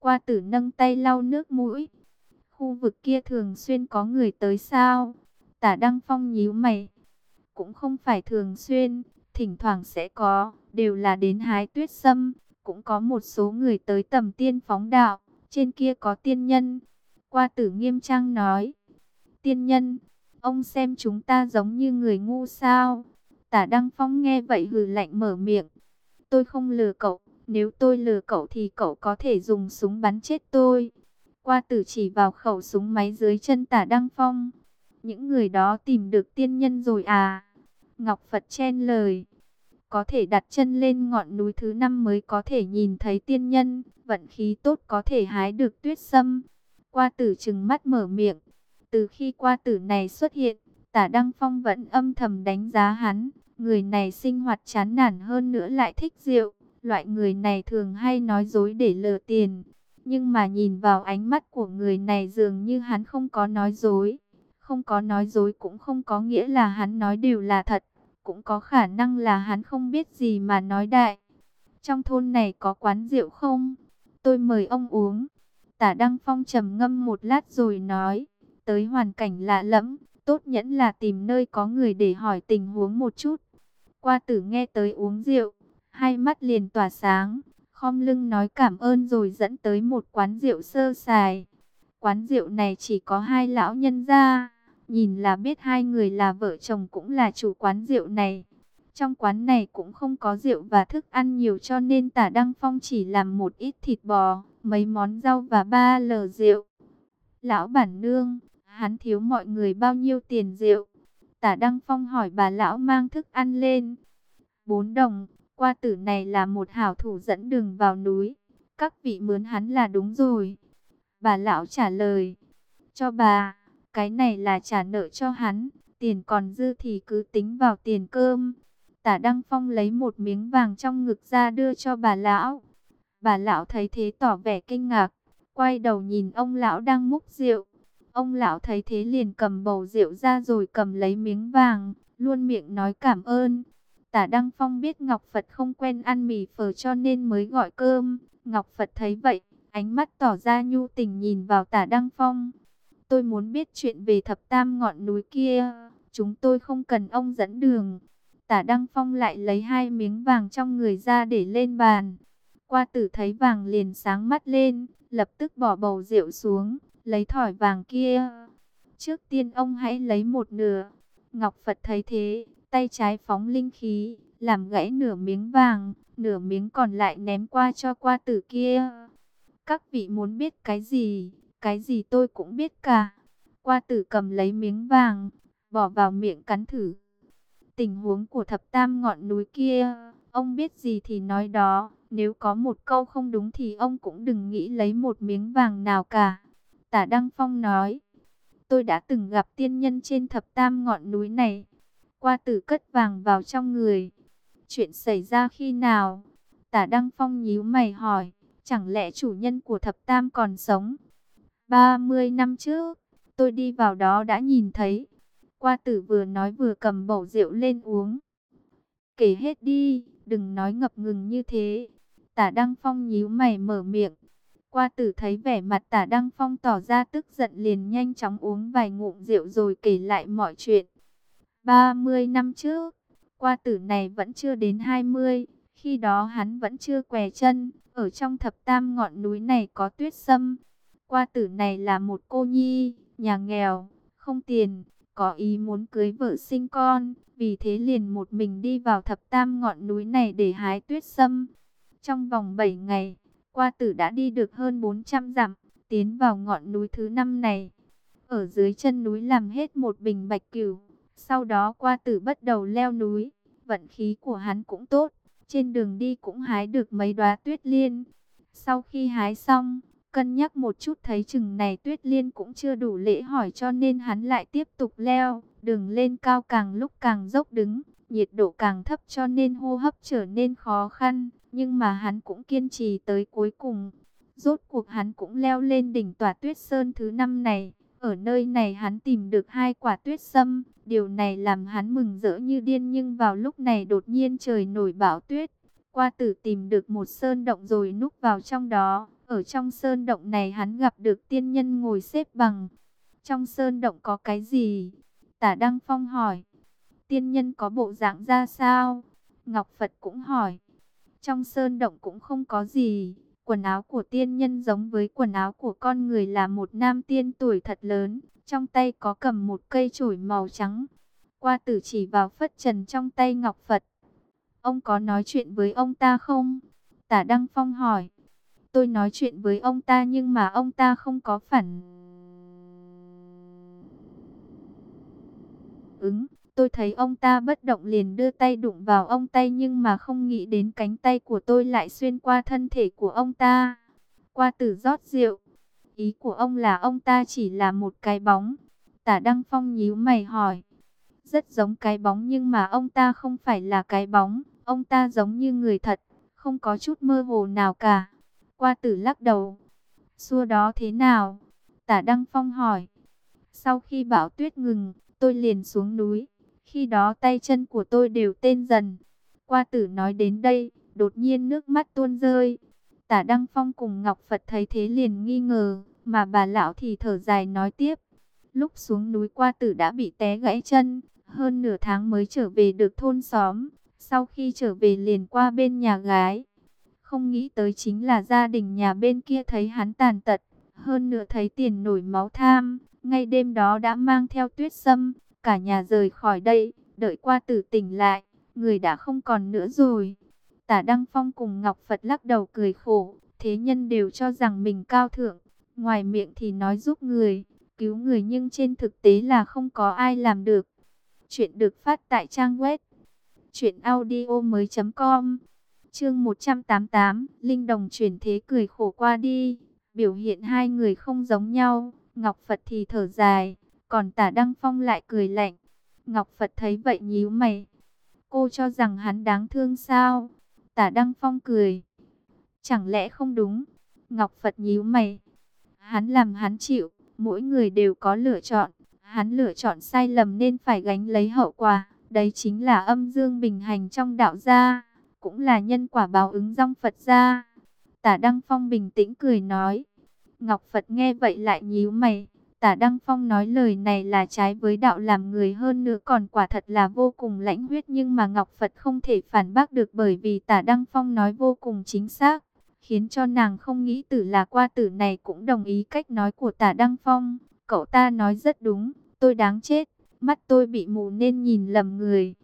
Qua tử nâng tay lau nước mũi. Khu vực kia thường xuyên có người tới sao? Tả Đăng Phong nhíu mày. Cũng không phải thường xuyên, thỉnh thoảng sẽ có, đều là đến hái tuyết sâm. Cũng có một số người tới tầm tiên phóng đạo, trên kia có tiên nhân. Qua tử nghiêm trang nói. Tiên nhân, ông xem chúng ta giống như người ngu sao? Tả Đăng Phong nghe vậy hừ lạnh mở miệng. Tôi không lừa cậu, nếu tôi lừa cậu thì cậu có thể dùng súng bắn chết tôi. Qua tử chỉ vào khẩu súng máy dưới chân tả Đăng Phong. Những người đó tìm được tiên nhân rồi à? Ngọc Phật chen lời. Có thể đặt chân lên ngọn núi thứ năm mới có thể nhìn thấy tiên nhân. Vận khí tốt có thể hái được tuyết sâm. Qua tử trừng mắt mở miệng. Từ khi qua tử này xuất hiện, tả Đăng Phong vẫn âm thầm đánh giá hắn. Người này sinh hoạt chán nản hơn nữa lại thích rượu. Loại người này thường hay nói dối để lừa tiền. Nhưng mà nhìn vào ánh mắt của người này dường như hắn không có nói dối. Không có nói dối cũng không có nghĩa là hắn nói đều là thật. Cũng có khả năng là hắn không biết gì mà nói đại. Trong thôn này có quán rượu không? Tôi mời ông uống. Tả Đăng Phong trầm ngâm một lát rồi nói. Tới hoàn cảnh lạ lẫm, tốt nhẫn là tìm nơi có người để hỏi tình huống một chút. Qua tử nghe tới uống rượu, hai mắt liền tỏa sáng, khom lưng nói cảm ơn rồi dẫn tới một quán rượu sơ sài. Quán rượu này chỉ có hai lão nhân gia, nhìn là biết hai người là vợ chồng cũng là chủ quán rượu này. Trong quán này cũng không có rượu và thức ăn nhiều cho nên tả Đăng Phong chỉ làm một ít thịt bò, mấy món rau và ba lờ rượu. Lão bản nương, hắn thiếu mọi người bao nhiêu tiền rượu? Tả Đăng Phong hỏi bà lão mang thức ăn lên. Bốn đồng, qua tử này là một hảo thủ dẫn đường vào núi. Các vị mướn hắn là đúng rồi. Bà lão trả lời. Cho bà, cái này là trả nợ cho hắn. Tiền còn dư thì cứ tính vào tiền cơm. Tả Đăng Phong lấy một miếng vàng trong ngực ra đưa cho bà lão. Bà lão thấy thế tỏ vẻ kinh ngạc. Quay đầu nhìn ông lão đang múc rượu. Ông lão thấy thế liền cầm bầu rượu ra rồi cầm lấy miếng vàng. Luôn miệng nói cảm ơn. Tả Đăng Phong biết Ngọc Phật không quen ăn mì phở cho nên mới gọi cơm. Ngọc Phật thấy vậy, ánh mắt tỏ ra nhu tình nhìn vào tả Đăng Phong. Tôi muốn biết chuyện về thập tam ngọn núi kia, chúng tôi không cần ông dẫn đường. Tả Đăng Phong lại lấy hai miếng vàng trong người ra để lên bàn. Qua tử thấy vàng liền sáng mắt lên, lập tức bỏ bầu rượu xuống, lấy thỏi vàng kia. Trước tiên ông hãy lấy một nửa. Ngọc Phật thấy thế, tay trái phóng linh khí, làm gãy nửa miếng vàng, nửa miếng còn lại ném qua cho qua tử kia. Các vị muốn biết cái gì, cái gì tôi cũng biết cả. Qua tử cầm lấy miếng vàng, bỏ vào miệng cắn thử. Tình huống của thập tam ngọn núi kia, ông biết gì thì nói đó. Nếu có một câu không đúng thì ông cũng đừng nghĩ lấy một miếng vàng nào cả. Tả Đăng Phong nói, tôi đã từng gặp tiên nhân trên thập tam ngọn núi này. Qua tử cất vàng vào trong người. Chuyện xảy ra khi nào? Tả Đăng Phong nhíu mày hỏi. Chẳng lẽ chủ nhân của thập tam còn sống? 30 năm trước, tôi đi vào đó đã nhìn thấy. Qua tử vừa nói vừa cầm bầu rượu lên uống. Kể hết đi, đừng nói ngập ngừng như thế. Tả Đăng Phong nhíu mày mở miệng. Qua tử thấy vẻ mặt tả Đăng Phong tỏ ra tức giận liền nhanh chóng uống vài ngụm rượu rồi kể lại mọi chuyện. 30 năm trước, qua tử này vẫn chưa đến 20, khi đó hắn vẫn chưa què chân, ở trong thập tam ngọn núi này có tuyết sâm. Qua tử này là một cô nhi, nhà nghèo, không tiền, có ý muốn cưới vợ sinh con, vì thế liền một mình đi vào thập tam ngọn núi này để hái tuyết sâm. Trong vòng 7 ngày, qua tử đã đi được hơn 400 dặm, tiến vào ngọn núi thứ năm này. Ở dưới chân núi làm hết một bình bạch cửu, sau đó qua tử bắt đầu leo núi, vận khí của hắn cũng tốt, trên đường đi cũng hái được mấy đóa tuyết liên. Sau khi hái xong, cân nhắc một chút thấy chừng này tuyết liên cũng chưa đủ lễ hỏi cho nên hắn lại tiếp tục leo, đường lên cao càng lúc càng dốc đứng, nhiệt độ càng thấp cho nên hô hấp trở nên khó khăn, nhưng mà hắn cũng kiên trì tới cuối cùng. Rốt cuộc hắn cũng leo lên đỉnh tòa tuyết sơn thứ năm này. Ở nơi này hắn tìm được hai quả tuyết sâm, điều này làm hắn mừng rỡ như điên nhưng vào lúc này đột nhiên trời nổi bão tuyết. Qua tử tìm được một sơn động rồi núp vào trong đó, Ở trong sơn động này hắn gặp được tiên nhân ngồi xếp bằng. Trong sơn động có cái gì? Tả Đăng Phong hỏi. Tiên nhân có bộ dạng ra sao? Ngọc Phật cũng hỏi. Trong sơn động cũng không có gì. Quần áo của tiên nhân giống với quần áo của con người là một nam tiên tuổi thật lớn. Trong tay có cầm một cây chổi màu trắng. Qua tử chỉ vào phất trần trong tay Ngọc Phật. Ông có nói chuyện với ông ta không? Tả Đăng Phong hỏi. Tôi nói chuyện với ông ta nhưng mà ông ta không có phản ứng. Tôi thấy ông ta bất động liền đưa tay đụng vào ông tay nhưng mà không nghĩ đến cánh tay của tôi lại xuyên qua thân thể của ông ta. Qua tử rót rượu. Ý của ông là ông ta chỉ là một cái bóng. Tả Đăng Phong nhíu mày hỏi. Rất giống cái bóng nhưng mà ông ta không phải là cái bóng. Ông ta giống như người thật, không có chút mơ hồ nào cả. Qua tử lắc đầu. Xua đó thế nào? Tả Đăng Phong hỏi. Sau khi bão tuyết ngừng, tôi liền xuống núi. Khi đó tay chân của tôi đều tên dần. Qua tử nói đến đây, đột nhiên nước mắt tuôn rơi. Tả Đăng Phong cùng Ngọc Phật thấy thế liền nghi ngờ, mà bà lão thì thở dài nói tiếp. Lúc xuống núi qua tử đã bị té gãy chân, hơn nửa tháng mới trở về được thôn xóm. Sau khi trở về liền qua bên nhà gái. Không nghĩ tới chính là gia đình nhà bên kia thấy hắn tàn tật. Hơn nữa thấy tiền nổi máu tham. Ngay đêm đó đã mang theo tuyết sâm. Cả nhà rời khỏi đây. Đợi qua tử tỉnh lại. Người đã không còn nữa rồi. Tả Đăng Phong cùng Ngọc Phật lắc đầu cười khổ. Thế nhân đều cho rằng mình cao thượng. Ngoài miệng thì nói giúp người. Cứu người nhưng trên thực tế là không có ai làm được. Chuyện được phát tại trang web Chuyện audio mới com Chương 188 Linh đồng chuyển thế cười khổ qua đi, Biểu hiện hai người không giống nhau, Ngọc Phật thì thở dài còn tả Đăng Phong lại cười lạnh. Ngọc Phật thấy vậy nhíu mày. Cô cho rằng hắn đáng thương sao? Tả Đăng Phong cười. Chẳng lẽ không đúng? Ngọc Phật nhíu mày. Hắn làm hắn chịu. Mỗi người đều có lựa chọn. Hắn lựa chọn sai lầm nên phải gánh lấy hậu quả. Đấy chính là âm dương bình hành trong đạo gia, cũng là nhân quả báo ứng dòng Phật gia. Tả Đăng Phong bình tĩnh cười nói. Ngọc Phật nghe vậy lại nhíu mày. Tả Đăng Phong nói lời này là trái với đạo làm người hơn nữa còn quả thật là vô cùng lãnh huyết nhưng mà Ngọc Phật không thể phản bác được bởi vì Tả Đăng Phong nói vô cùng chính xác, khiến cho nàng không nghĩ tử là qua tử này cũng đồng ý cách nói của Tả Đăng Phong. Cậu ta nói rất đúng, tôi đáng chết mắt tôi bị mù nên nhìn lầm người.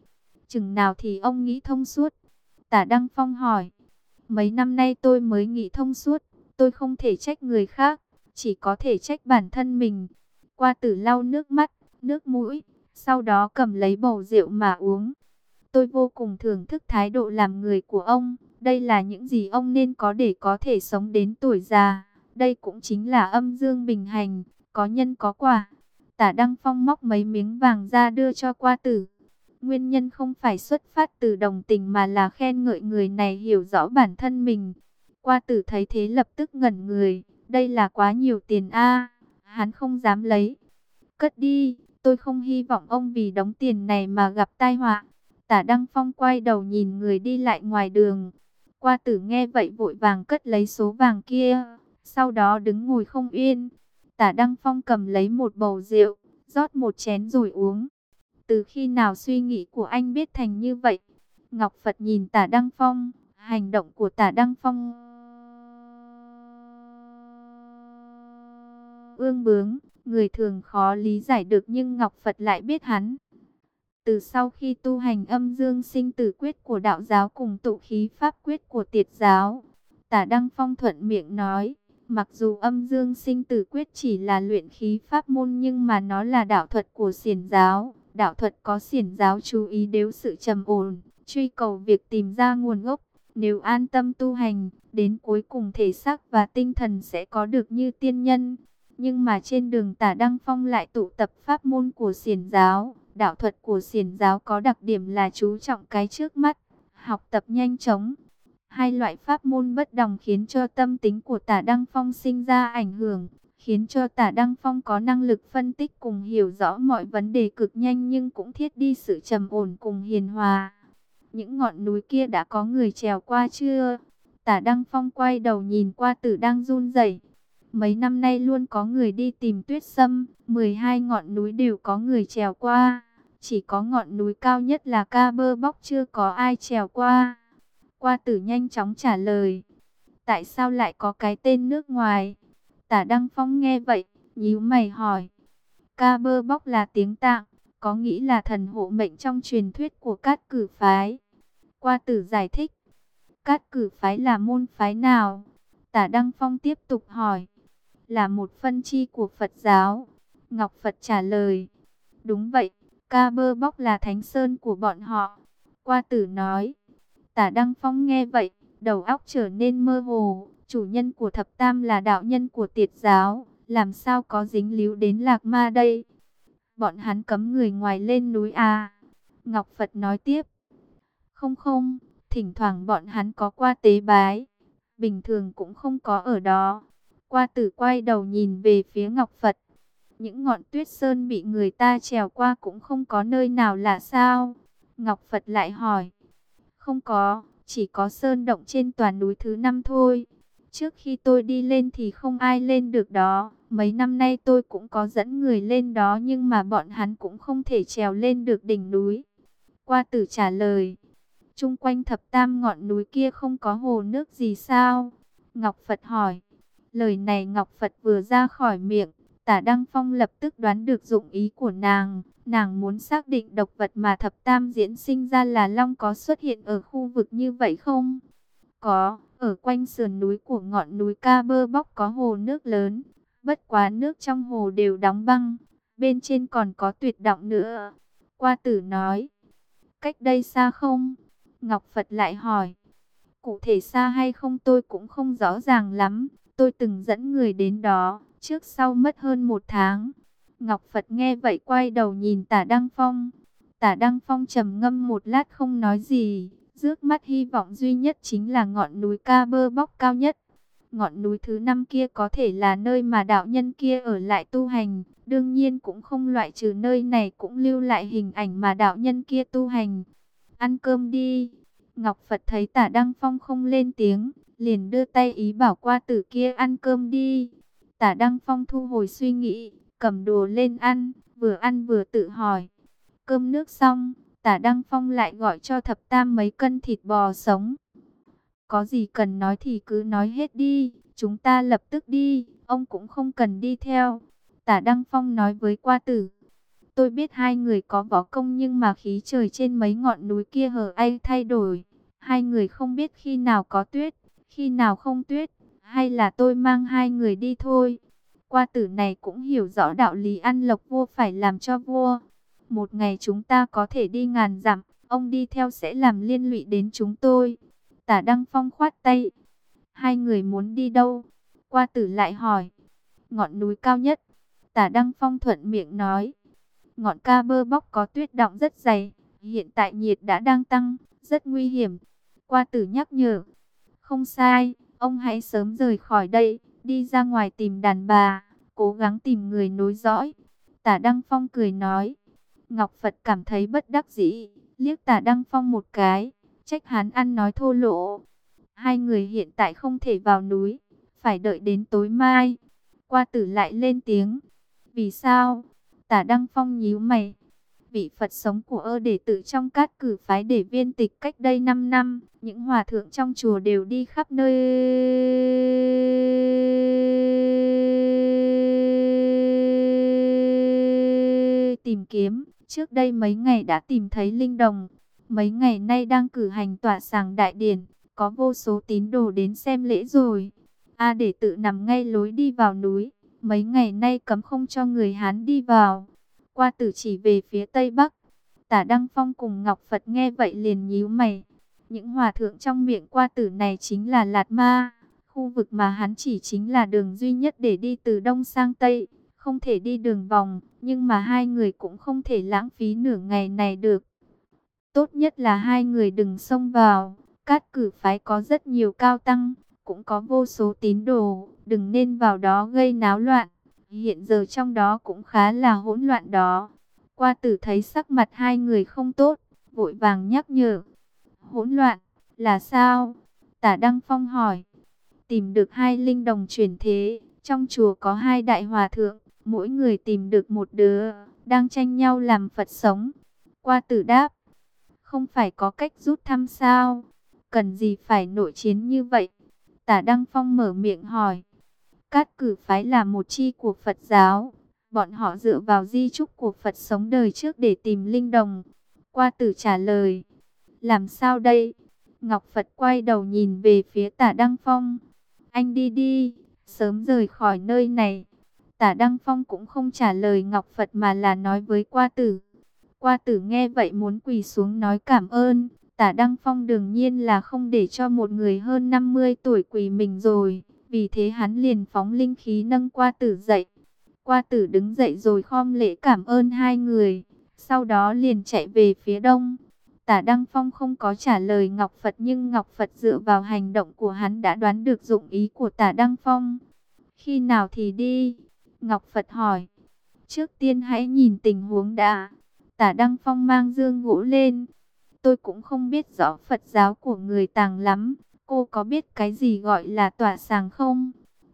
Chừng nào thì ông nghĩ thông suốt? Tả Đăng Phong hỏi. Mấy năm nay tôi mới nghĩ thông suốt, tôi không thể trách người khác, chỉ có thể trách bản thân mình. Qua tử lau nước mắt, nước mũi, sau đó cầm lấy bầu rượu mà uống. Tôi vô cùng thưởng thức thái độ làm người của ông. Đây là những gì ông nên có để có thể sống đến tuổi già. Đây cũng chính là âm dương bình hành, có nhân có quả. Tả Đăng Phong móc mấy miếng vàng ra đưa cho qua tử. Nguyên nhân không phải xuất phát từ đồng tình mà là khen ngợi người này hiểu rõ bản thân mình. Qua tử thấy thế lập tức ngẩn người. Đây là quá nhiều tiền a Hắn không dám lấy. Cất đi, tôi không hy vọng ông vì đóng tiền này mà gặp tai họa. Tả Đăng Phong quay đầu nhìn người đi lại ngoài đường. Qua tử nghe vậy vội vàng cất lấy số vàng kia. Sau đó đứng ngồi không yên. Tả Đăng Phong cầm lấy một bầu rượu, rót một chén rồi uống. Từ khi nào suy nghĩ của anh biết thành như vậy? Ngọc Phật nhìn Tả Đăng Phong, hành động của Tả Đăng Phong ương bướng, người thường khó lý giải được nhưng Ngọc Phật lại biết hắn. Từ sau khi tu hành âm dương sinh tử quyết của đạo giáo cùng tụ khí pháp quyết của tiệt giáo, Tả Đăng Phong thuận miệng nói, Mặc dù âm dương sinh tử quyết chỉ là luyện khí pháp môn nhưng mà nó là đạo thuật của xiển giáo. Đạo thuật có xiển giáo chú ý đến sự trầm ổn, truy cầu việc tìm ra nguồn gốc. Nếu an tâm tu hành, đến cuối cùng thể xác và tinh thần sẽ có được như tiên nhân. Nhưng mà trên đường tả Đăng Phong lại tụ tập pháp môn của siền giáo. Đạo thuật của siền giáo có đặc điểm là chú trọng cái trước mắt, học tập nhanh chóng, Hai loại pháp môn bất đồng khiến cho tâm tính của tả Đăng Phong sinh ra ảnh hưởng, khiến cho tả Đăng Phong có năng lực phân tích cùng hiểu rõ mọi vấn đề cực nhanh nhưng cũng thiết đi sự trầm ổn cùng hiền hòa. Những ngọn núi kia đã có người trèo qua chưa? Tả Đăng Phong quay đầu nhìn qua tử đang run rẩy. Mấy năm nay luôn có người đi tìm tuyết sâm, 12 ngọn núi đều có người trèo qua. Chỉ có ngọn núi cao nhất là ca bơ bóc chưa có ai trèo qua. Qua tử nhanh chóng trả lời. Tại sao lại có cái tên nước ngoài? Tả Đăng Phong nghe vậy, nhíu mày hỏi. Ca bơ bóc là tiếng tạng, có nghĩ là thần hộ mệnh trong truyền thuyết của cát cử phái. Qua tử giải thích. Cát cử phái là môn phái nào? Tả Đăng Phong tiếp tục hỏi. Là một phân chi của Phật giáo. Ngọc Phật trả lời. Đúng vậy, ca bơ bóc là thánh sơn của bọn họ. Qua tử nói. Tả Đăng Phong nghe vậy, đầu óc trở nên mơ hồ. Chủ nhân của thập tam là đạo nhân của tiệt giáo. Làm sao có dính líu đến lạc ma đây? Bọn hắn cấm người ngoài lên núi à? Ngọc Phật nói tiếp. Không không, thỉnh thoảng bọn hắn có qua tế bái. Bình thường cũng không có ở đó. Qua tử quay đầu nhìn về phía Ngọc Phật. Những ngọn tuyết sơn bị người ta trèo qua cũng không có nơi nào là sao? Ngọc Phật lại hỏi. Không có, chỉ có sơn động trên toàn núi thứ năm thôi. Trước khi tôi đi lên thì không ai lên được đó. Mấy năm nay tôi cũng có dẫn người lên đó nhưng mà bọn hắn cũng không thể trèo lên được đỉnh núi. Qua tử trả lời. Trung quanh thập tam ngọn núi kia không có hồ nước gì sao? Ngọc Phật hỏi. Lời này Ngọc Phật vừa ra khỏi miệng, tả Đăng Phong lập tức đoán được dụng ý của nàng. Nàng muốn xác định độc vật mà thập tam diễn sinh ra là long có xuất hiện ở khu vực như vậy không? Có, ở quanh sườn núi của ngọn núi Ca Bơ Bóc có hồ nước lớn. Bất quá nước trong hồ đều đóng băng, bên trên còn có tuyệt động nữa. Qua tử nói, cách đây xa không? Ngọc Phật lại hỏi, cụ thể xa hay không tôi cũng không rõ ràng lắm. Tôi từng dẫn người đến đó, trước sau mất hơn một tháng. Ngọc Phật nghe vậy quay đầu nhìn tả Đăng Phong. Tả Đăng Phong trầm ngâm một lát không nói gì. Rước mắt hy vọng duy nhất chính là ngọn núi ca bơ bóc cao nhất. Ngọn núi thứ năm kia có thể là nơi mà đạo nhân kia ở lại tu hành. Đương nhiên cũng không loại trừ nơi này cũng lưu lại hình ảnh mà đạo nhân kia tu hành. Ăn cơm đi. Ngọc Phật thấy tả Đăng Phong không lên tiếng, liền đưa tay ý bảo qua tử kia ăn cơm đi. Tả Đăng Phong thu hồi suy nghĩ, cầm đồ lên ăn, vừa ăn vừa tự hỏi. Cơm nước xong, tả Đăng Phong lại gọi cho thập tam mấy cân thịt bò sống. Có gì cần nói thì cứ nói hết đi, chúng ta lập tức đi, ông cũng không cần đi theo. Tả Đăng Phong nói với qua tử. Tôi biết hai người có võ công nhưng mà khí trời trên mấy ngọn núi kia hờ ai thay đổi. Hai người không biết khi nào có tuyết, khi nào không tuyết, hay là tôi mang hai người đi thôi. Qua tử này cũng hiểu rõ đạo lý ăn lộc vua phải làm cho vua. Một ngày chúng ta có thể đi ngàn dặm, ông đi theo sẽ làm liên lụy đến chúng tôi. Tả Đăng Phong khoát tay. Hai người muốn đi đâu? Qua tử lại hỏi. Ngọn núi cao nhất. Tả Đăng Phong thuận miệng nói. Ngọn ca bơ bóc có tuyết động rất dày. Hiện tại nhiệt đã đang tăng, rất nguy hiểm. Qua tử nhắc nhở. Không sai, ông hãy sớm rời khỏi đây, đi ra ngoài tìm đàn bà, cố gắng tìm người nối dõi. Tả Đăng Phong cười nói. Ngọc Phật cảm thấy bất đắc dĩ, liếc tả Đăng Phong một cái, trách hắn ăn nói thô lỗ. Hai người hiện tại không thể vào núi, phải đợi đến tối mai. Qua tử lại lên tiếng. Vì sao? Tả Đăng Phong nhíu mày. Vị Phật sống của ơ đệ tử trong cát cử phái để viên tịch cách đây 5 năm. Những hòa thượng trong chùa đều đi khắp nơi tìm kiếm. Trước đây mấy ngày đã tìm thấy linh đồng. Mấy ngày nay đang cử hành tỏa sàng đại điển. Có vô số tín đồ đến xem lễ rồi. A để tự nằm ngay lối đi vào núi. Mấy ngày nay cấm không cho người Hán đi vào. Qua tử chỉ về phía tây bắc. Tả Đăng Phong cùng Ngọc Phật nghe vậy liền nhíu mày. Những hòa thượng trong miệng qua tử này chính là Lạt Ma. Khu vực mà hắn chỉ chính là đường duy nhất để đi từ đông sang tây. Không thể đi đường vòng, nhưng mà hai người cũng không thể lãng phí nửa ngày này được. Tốt nhất là hai người đừng xông vào. Cát cử phái có rất nhiều cao tăng, cũng có vô số tín đồ, đừng nên vào đó gây náo loạn. Hiện giờ trong đó cũng khá là hỗn loạn đó. Qua tử thấy sắc mặt hai người không tốt, vội vàng nhắc nhở. Hỗn loạn, là sao? Tả Đăng Phong hỏi. Tìm được hai linh đồng chuyển thế. Trong chùa có hai đại hòa thượng. Mỗi người tìm được một đứa. Đang tranh nhau làm Phật sống. Qua tử đáp. Không phải có cách rút thăm sao? Cần gì phải nội chiến như vậy? Tả Đăng Phong mở miệng hỏi. Cát cử phái là một chi của Phật giáo. Bọn họ dựa vào di trúc của Phật sống đời trước để tìm linh đồng. Qua tử trả lời. Làm sao đây? Ngọc Phật quay đầu nhìn về phía tả Đăng Phong. Anh đi đi, sớm rời khỏi nơi này. Tả Đăng Phong cũng không trả lời Ngọc Phật mà là nói với qua tử. Qua tử nghe vậy muốn quỳ xuống nói cảm ơn. Tả Đăng Phong đương nhiên là không để cho một người hơn 50 tuổi quỳ mình rồi. Vì thế hắn liền phóng linh khí nâng qua tử dậy. Qua tử đứng dậy rồi khom lễ cảm ơn hai người. Sau đó liền chạy về phía đông. Tả Đăng Phong không có trả lời Ngọc Phật nhưng Ngọc Phật dựa vào hành động của hắn đã đoán được dụng ý của Tả Đăng Phong. Khi nào thì đi? Ngọc Phật hỏi. Trước tiên hãy nhìn tình huống đã. Tả Đăng Phong mang dương ngũ lên. Tôi cũng không biết rõ Phật giáo của người tàng lắm. Cô có biết cái gì gọi là tỏa sàng không?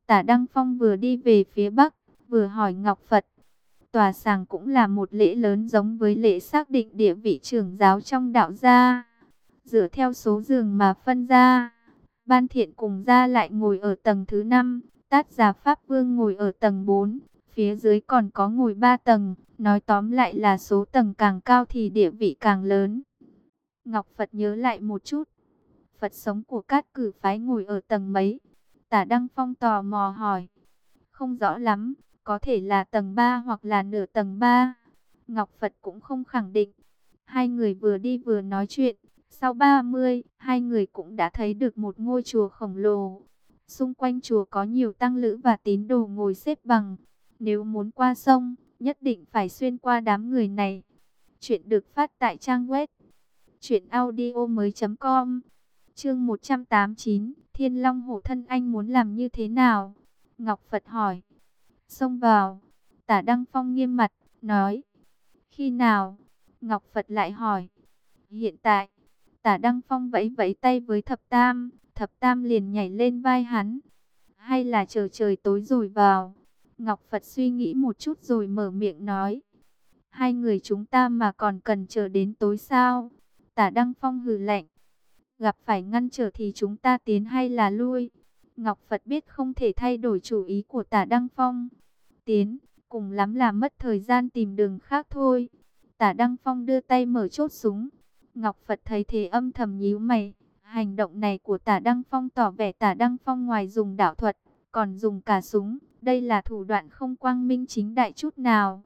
Tả Đăng Phong vừa đi về phía Bắc, vừa hỏi Ngọc Phật. Tòa sàng cũng là một lễ lớn giống với lễ xác định địa vị trưởng giáo trong đạo gia. Dựa theo số giường mà phân ra, Ban Thiện cùng gia lại ngồi ở tầng thứ 5, Tát Già Pháp Vương ngồi ở tầng 4, phía dưới còn có ngồi 3 tầng, nói tóm lại là số tầng càng cao thì địa vị càng lớn. Ngọc Phật nhớ lại một chút, Phật sống của các cử phái ngồi ở tầng mấy? Tả Đăng Phong tò mò hỏi. Không rõ lắm, có thể là tầng 3 hoặc là nửa tầng 3. Ngọc Phật cũng không khẳng định. Hai người vừa đi vừa nói chuyện. Sau 30, hai người cũng đã thấy được một ngôi chùa khổng lồ. Xung quanh chùa có nhiều tăng lữ và tín đồ ngồi xếp bằng. Nếu muốn qua sông, nhất định phải xuyên qua đám người này. Chuyện được phát tại trang web truyệnaudiomoi.com. Chương 189, Thiên Long Hổ thân anh muốn làm như thế nào? Ngọc Phật hỏi xông vào. Tả Đăng Phong nghiêm mặt, nói. Khi nào? Ngọc Phật lại hỏi. Hiện tại, tả Đăng Phong vẫy vẫy tay với thập tam, thập tam liền nhảy lên vai hắn. Hay là chờ trời tối rồi vào? Ngọc Phật suy nghĩ một chút rồi mở miệng nói. Hai người chúng ta mà còn cần chờ đến tối sao? Tả Đăng Phong hừ lạnh. Gặp phải ngăn trở thì chúng ta tiến hay là lui? Ngọc Phật biết không thể thay đổi chủ ý của tả Đăng Phong tiến, cùng lắm là mất thời gian tìm đường khác thôi. Tả Đăng Phong đưa tay mở chốt súng. Ngọc Phật thấy thế âm thầm nhíu mày. Hành động này của tả Đăng Phong tỏ vẻ tả Đăng Phong ngoài dùng đạo thuật, còn dùng cả súng. Đây là thủ đoạn không quang minh chính đại chút nào.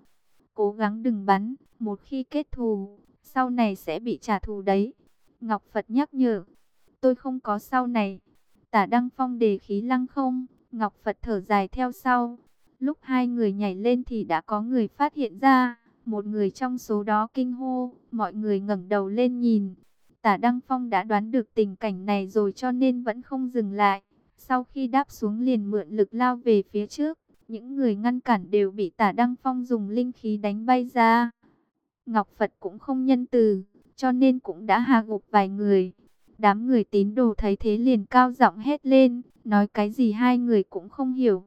Cố gắng đừng bắn, một khi kết thù, sau này sẽ bị trả thù đấy. Ngọc Phật nhắc nhở, tôi không có sau này. Tả Đăng Phong đề khí lăng không, Ngọc Phật thở dài theo sau. Lúc hai người nhảy lên thì đã có người phát hiện ra, một người trong số đó kinh hô, mọi người ngẩng đầu lên nhìn. Tả Đăng Phong đã đoán được tình cảnh này rồi cho nên vẫn không dừng lại. Sau khi đáp xuống liền mượn lực lao về phía trước, những người ngăn cản đều bị Tả Đăng Phong dùng linh khí đánh bay ra. Ngọc Phật cũng không nhân từ, cho nên cũng đã hạ gục vài người. Đám người tín đồ thấy thế liền cao giọng hét lên, nói cái gì hai người cũng không hiểu.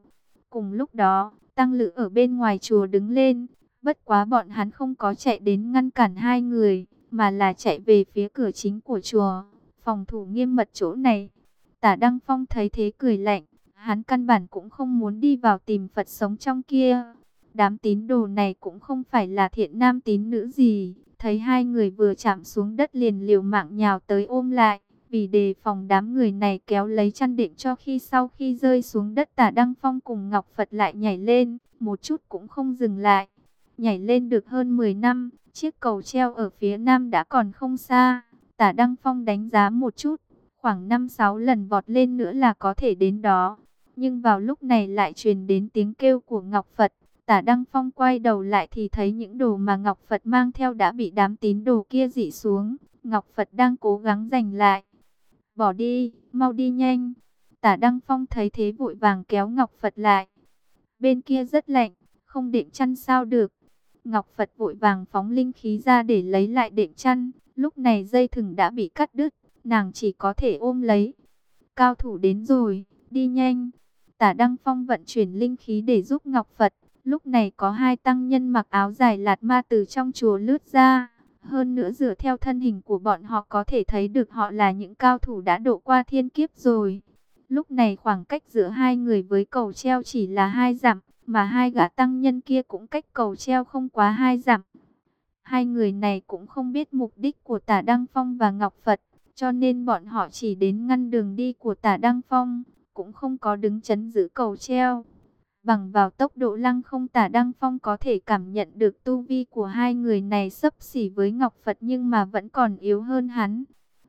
Cùng lúc đó, tăng lữ ở bên ngoài chùa đứng lên, bất quá bọn hắn không có chạy đến ngăn cản hai người, mà là chạy về phía cửa chính của chùa, phòng thủ nghiêm mật chỗ này. Tả Đăng Phong thấy thế cười lạnh, hắn căn bản cũng không muốn đi vào tìm Phật sống trong kia. Đám tín đồ này cũng không phải là thiện nam tín nữ gì, thấy hai người vừa chạm xuống đất liền liều mạng nhào tới ôm lại vì đề phòng đám người này kéo lấy chăn đệm cho khi sau khi rơi xuống đất tả Đăng Phong cùng Ngọc Phật lại nhảy lên, một chút cũng không dừng lại. Nhảy lên được hơn 10 năm, chiếc cầu treo ở phía nam đã còn không xa. Tả Đăng Phong đánh giá một chút, khoảng 5-6 lần vọt lên nữa là có thể đến đó. Nhưng vào lúc này lại truyền đến tiếng kêu của Ngọc Phật. Tả Đăng Phong quay đầu lại thì thấy những đồ mà Ngọc Phật mang theo đã bị đám tín đồ kia dị xuống. Ngọc Phật đang cố gắng giành lại. Bỏ đi, mau đi nhanh. Tả Đăng Phong thấy thế vội vàng kéo Ngọc Phật lại. Bên kia rất lạnh, không định chăn sao được. Ngọc Phật vội vàng phóng linh khí ra để lấy lại đệm chăn. Lúc này dây thừng đã bị cắt đứt, nàng chỉ có thể ôm lấy. cao thủ đến rồi, đi nhanh. Tả Đăng Phong vận chuyển linh khí để giúp Ngọc Phật. Lúc này có hai tăng nhân mặc áo dài lạt ma từ trong chùa lướt ra. Hơn nữa dựa theo thân hình của bọn họ có thể thấy được họ là những cao thủ đã độ qua thiên kiếp rồi. Lúc này khoảng cách giữa hai người với cầu treo chỉ là hai dặm, mà hai gã tăng nhân kia cũng cách cầu treo không quá hai dặm. Hai người này cũng không biết mục đích của tả Đăng Phong và Ngọc Phật, cho nên bọn họ chỉ đến ngăn đường đi của tả Đăng Phong, cũng không có đứng chấn giữ cầu treo. Bằng vào tốc độ lăng không tả Đăng Phong có thể cảm nhận được tu vi của hai người này sấp xỉ với Ngọc Phật nhưng mà vẫn còn yếu hơn hắn.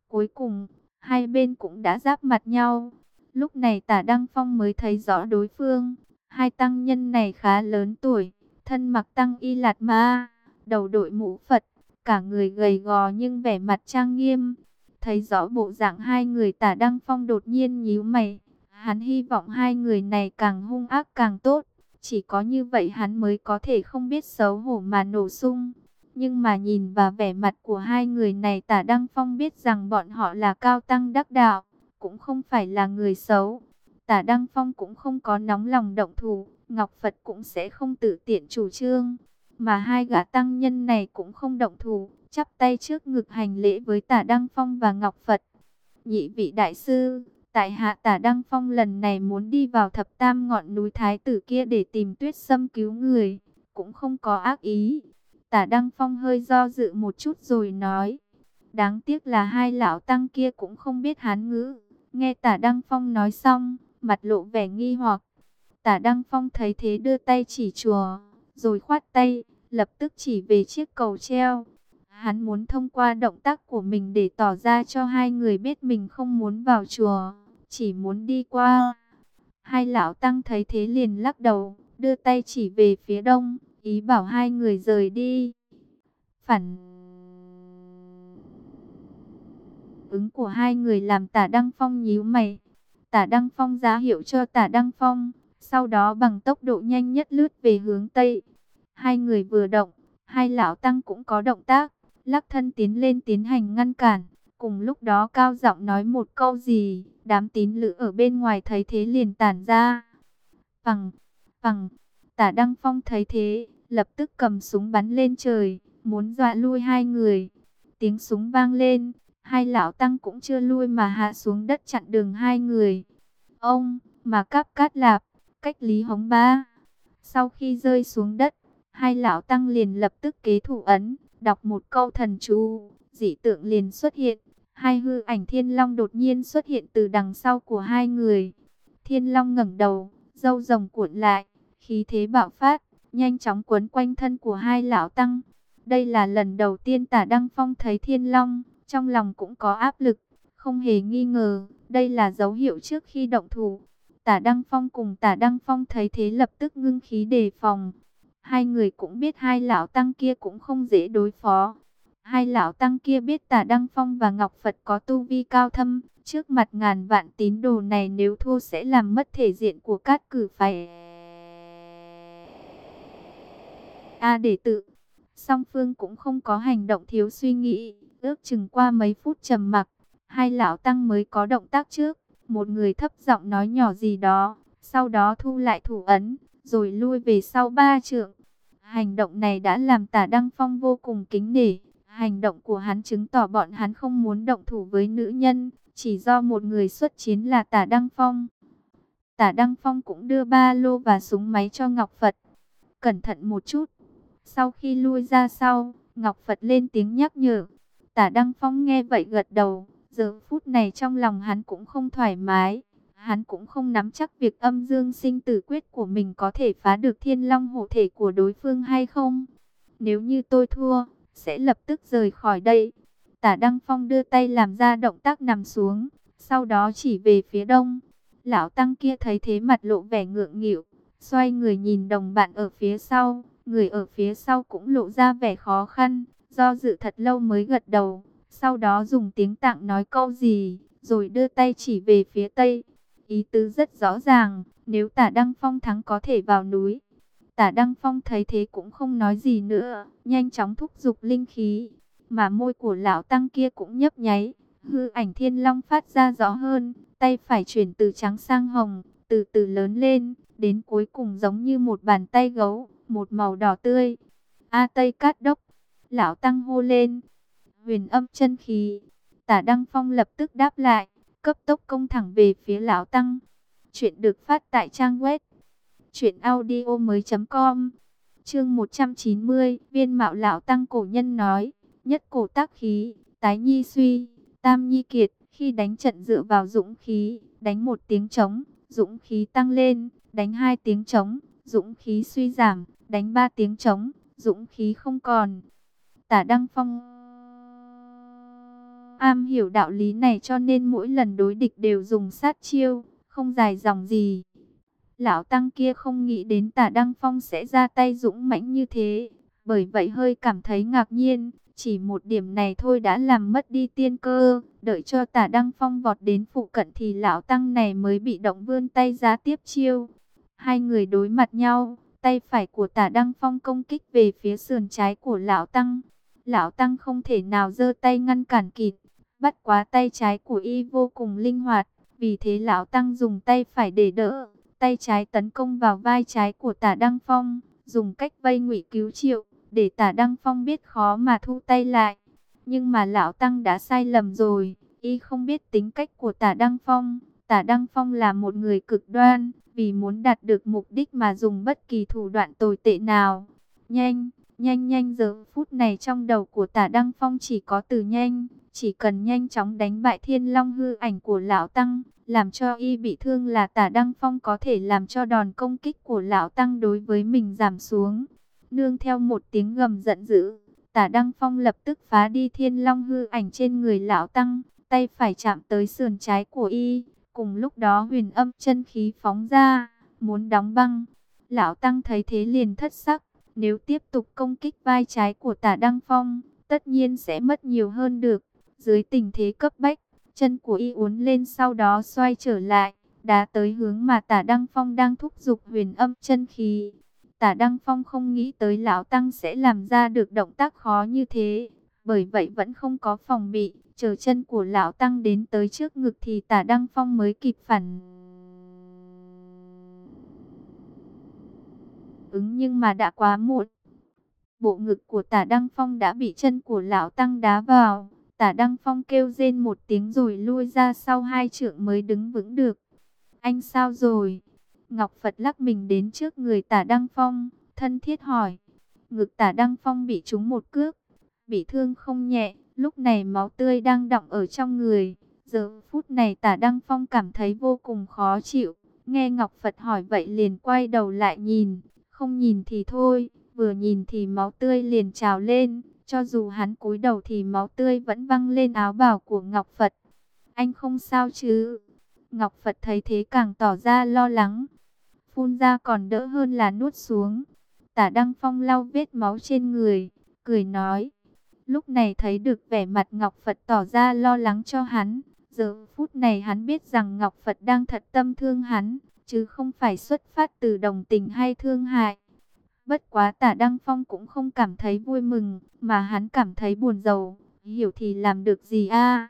Cuối cùng, hai bên cũng đã giáp mặt nhau. Lúc này tả Đăng Phong mới thấy rõ đối phương. Hai tăng nhân này khá lớn tuổi, thân mặc tăng y lạt ma, đầu đội mũ Phật, cả người gầy gò nhưng vẻ mặt trang nghiêm. Thấy rõ bộ dạng hai người tả Đăng Phong đột nhiên nhíu mày. Hắn hy vọng hai người này càng hung ác càng tốt. Chỉ có như vậy hắn mới có thể không biết xấu hổ mà nổ sung. Nhưng mà nhìn vào vẻ mặt của hai người này tả Đăng Phong biết rằng bọn họ là cao tăng đắc đạo, cũng không phải là người xấu. Tả Đăng Phong cũng không có nóng lòng động thủ, Ngọc Phật cũng sẽ không tự tiện chủ trương. Mà hai gã tăng nhân này cũng không động thủ, chắp tay trước ngực hành lễ với tả Đăng Phong và Ngọc Phật. Nhị vị đại sư, tại hạ tả Đăng Phong lần này muốn đi vào thập tam ngọn núi Thái tử kia để tìm tuyết sâm cứu người, cũng không có ác ý. Tả Đăng Phong hơi do dự một chút rồi nói, đáng tiếc là hai lão tăng kia cũng không biết hán ngữ. Nghe tả Đăng Phong nói xong, mặt lộ vẻ nghi hoặc. Tả Đăng Phong thấy thế đưa tay chỉ chùa, rồi khoát tay, lập tức chỉ về chiếc cầu treo. Hắn muốn thông qua động tác của mình để tỏ ra cho hai người biết mình không muốn vào chùa, chỉ muốn đi qua. Hai lão tăng thấy thế liền lắc đầu, đưa tay chỉ về phía đông, ý bảo hai người rời đi. Phản ứng của hai người làm tả Đăng Phong nhíu mày. Tả Đăng Phong giá hiệu cho tả Đăng Phong, sau đó bằng tốc độ nhanh nhất lướt về hướng Tây. Hai người vừa động, hai lão tăng cũng có động tác, lắc thân tiến lên tiến hành ngăn cản. Cùng lúc đó cao giọng nói một câu gì, đám tín lữ ở bên ngoài thấy thế liền tản ra. Bằng, bằng, tả Đăng Phong thấy thế, lập tức cầm súng bắn lên trời, muốn dọa lui hai người. Tiếng súng vang lên, hai lão tăng cũng chưa lui mà hạ xuống đất chặn đường hai người. Ông, mà cắp cát lạp, cách lý hống ba. Sau khi rơi xuống đất, hai lão tăng liền lập tức kế thủ ấn, đọc một câu thần chú, dị tượng liền xuất hiện. Hai hư ảnh thiên long đột nhiên xuất hiện từ đằng sau của hai người. Thiên long ngẩng đầu, râu rồng cuộn lại, khí thế bạo phát, nhanh chóng quấn quanh thân của hai lão tăng. Đây là lần đầu tiên tả Đăng Phong thấy thiên long, trong lòng cũng có áp lực, không hề nghi ngờ, đây là dấu hiệu trước khi động thủ. Tả Đăng Phong cùng Tả Đăng Phong thấy thế lập tức ngưng khí đề phòng. Hai người cũng biết hai lão tăng kia cũng không dễ đối phó. Hai lão tăng kia biết Tả Đăng Phong và Ngọc Phật có tu vi cao thâm, trước mặt ngàn vạn tín đồ này nếu thua sẽ làm mất thể diện của cát cử phải. A để tự, song phương cũng không có hành động thiếu suy nghĩ, ước chừng qua mấy phút trầm mặc, hai lão tăng mới có động tác trước, một người thấp giọng nói nhỏ gì đó, sau đó thu lại thủ ấn, rồi lui về sau ba trượng. Hành động này đã làm tả Đăng Phong vô cùng kính nể. Hành động của hắn chứng tỏ bọn hắn không muốn động thủ với nữ nhân, chỉ do một người xuất chiến là tả Đăng Phong. Tả Đăng Phong cũng đưa ba lô và súng máy cho Ngọc Phật. Cẩn thận một chút. Sau khi lui ra sau, Ngọc Phật lên tiếng nhắc nhở. Tả Đăng Phong nghe vậy gật đầu. Giờ phút này trong lòng hắn cũng không thoải mái. Hắn cũng không nắm chắc việc âm dương sinh tử quyết của mình có thể phá được thiên long hộ thể của đối phương hay không. Nếu như tôi thua, sẽ lập tức rời khỏi đây. Tả Đăng Phong đưa tay làm ra động tác nằm xuống, sau đó chỉ về phía đông. Lão Tăng kia thấy thế mặt lộ vẻ ngượng nghịu, xoay người nhìn đồng bạn ở phía sau. Người ở phía sau cũng lộ ra vẻ khó khăn, do dự thật lâu mới gật đầu. Sau đó dùng tiếng tạng nói câu gì, rồi đưa tay chỉ về phía tây. Ý tứ rất rõ ràng, nếu tả Đăng Phong thắng có thể vào núi. Tả Đăng Phong thấy thế cũng không nói gì nữa, nhanh chóng thúc giục linh khí. Mà môi của lão tăng kia cũng nhấp nháy, hư ảnh thiên long phát ra rõ hơn. tay phải chuyển từ trắng sang hồng, từ từ lớn lên, đến cuối cùng giống như một bàn tay gấu, một màu đỏ tươi. A Tây Cát Đốc, lão tăng hô lên, huyền âm chân khí. Tả Đăng Phong lập tức đáp lại, cấp tốc công thẳng về phía lão tăng. Chuyện được phát tại trang web truyệnaudiomoi.com. Chương 190, Viên Mạo lão tăng cổ nhân nói, nhất cổ tác khí, tái nhi suy, tam nhi kiệt, khi đánh trận dựa vào dũng khí, đánh một tiếng trống, dũng khí tăng lên, đánh hai tiếng trống, dũng khí suy giảm, đánh ba tiếng trống, dũng khí không còn. Tả Đăng Phong am hiểu đạo lý này cho nên mỗi lần đối địch đều dùng sát chiêu, không dài dòng gì. Lão Tăng kia không nghĩ đến tả Đăng Phong sẽ ra tay dũng mãnh như thế, bởi vậy hơi cảm thấy ngạc nhiên. Chỉ một điểm này thôi đã làm mất đi tiên cơ, đợi cho tả Đăng Phong vọt đến phụ cận thì lão Tăng này mới bị động vươn tay ra tiếp chiêu. Hai người đối mặt nhau, tay phải của tả Đăng Phong công kích về phía sườn trái của lão Tăng. Lão Tăng không thể nào giơ tay ngăn cản kịp, bắt quá tay trái của y vô cùng linh hoạt, vì thế lão Tăng dùng tay phải để đỡ, tay trái tấn công vào vai trái của tả Đăng Phong, dùng cách vây ngụy cứu triệu, để tả Đăng Phong biết khó mà thu tay lại. Nhưng mà lão Tăng đã sai lầm rồi, y không biết tính cách của tả Đăng Phong. Tả Đăng Phong là một người cực đoan, vì muốn đạt được mục đích mà dùng bất kỳ thủ đoạn tồi tệ nào. Nhanh, nhanh nhanh giờ phút này trong đầu của tả Đăng Phong chỉ có từ nhanh, chỉ cần nhanh chóng đánh bại thiên long hư ảnh của lão Tăng, làm cho y bị thương là tả Đăng Phong có thể làm cho đòn công kích của lão Tăng đối với mình giảm xuống. Nương theo một tiếng gầm giận dữ, tả Đăng Phong lập tức phá đi thiên long hư ảnh trên người lão Tăng, tay phải chạm tới sườn trái của y. Cùng lúc đó huyền âm chân khí phóng ra, muốn đóng băng. Lão Tăng thấy thế liền thất sắc, nếu tiếp tục công kích vai trái của tả Đăng Phong, tất nhiên sẽ mất nhiều hơn được. Dưới tình thế cấp bách, chân của y uốn lên sau đó xoay trở lại, đá tới hướng mà tả Đăng Phong đang thúc giục huyền âm chân khí. Tả Đăng Phong không nghĩ tới Lão Tăng sẽ làm ra được động tác khó như thế, bởi vậy vẫn không có phòng bị, chờ chân của Lão Tăng đến tới trước ngực thì tả Đăng Phong mới kịp phản. Ứng nhưng mà đã quá muộn. Bộ ngực của tả Đăng Phong đã bị chân của Lão Tăng đá vào. Tả Đăng Phong kêu rên một tiếng rồi lui ra sau hai trượng mới đứng vững được. Anh sao rồi? Ngọc Phật lắc mình đến trước người tả Đăng Phong, thân thiết hỏi. Ngực tả Đăng Phong bị trúng một cước, bị thương không nhẹ, lúc này máu tươi đang đọng ở trong người. Giờ phút này tả Đăng Phong cảm thấy vô cùng khó chịu. Nghe Ngọc Phật hỏi vậy liền quay đầu lại nhìn, không nhìn thì thôi, vừa nhìn thì máu tươi liền trào lên. Cho dù hắn cúi đầu thì máu tươi vẫn văng lên áo bào của Ngọc Phật. Anh không sao chứ? Ngọc Phật thấy thế càng tỏ ra lo lắng. Phun ra còn đỡ hơn là nuốt xuống. Tả Đăng Phong lau vết máu trên người, cười nói. Lúc này thấy được vẻ mặt Ngọc Phật tỏ ra lo lắng cho hắn. Giờ phút này hắn biết rằng Ngọc Phật đang thật tâm thương hắn, chứ không phải xuất phát từ đồng tình hay thương hại. Bất quá tả Đăng Phong cũng không cảm thấy vui mừng, mà hắn cảm thấy buồn rầu, hiểu thì làm được gì a?